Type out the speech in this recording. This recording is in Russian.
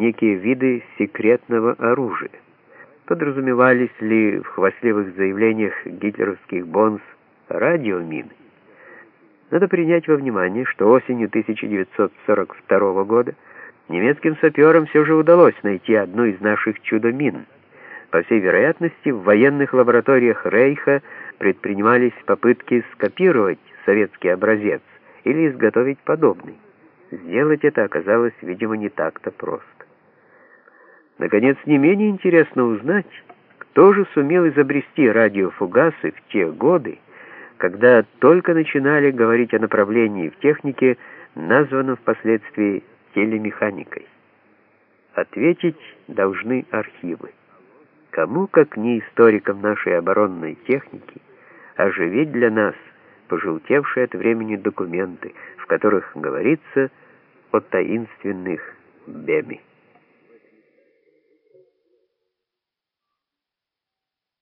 некие виды секретного оружия. Подразумевались ли в хвастливых заявлениях гитлеровских бонс радиомины? Надо принять во внимание, что осенью 1942 года немецким саперам все же удалось найти одну из наших чудо-мин. По всей вероятности, в военных лабораториях Рейха предпринимались попытки скопировать советский образец или изготовить подобный. Сделать это оказалось, видимо, не так-то просто. Наконец, не менее интересно узнать, кто же сумел изобрести радиофугасы в те годы, когда только начинали говорить о направлении в технике, названном впоследствии телемеханикой. Ответить должны архивы. Кому, как не историкам нашей оборонной техники, оживить для нас пожелтевшие от времени документы, в которых говорится о таинственных Беми.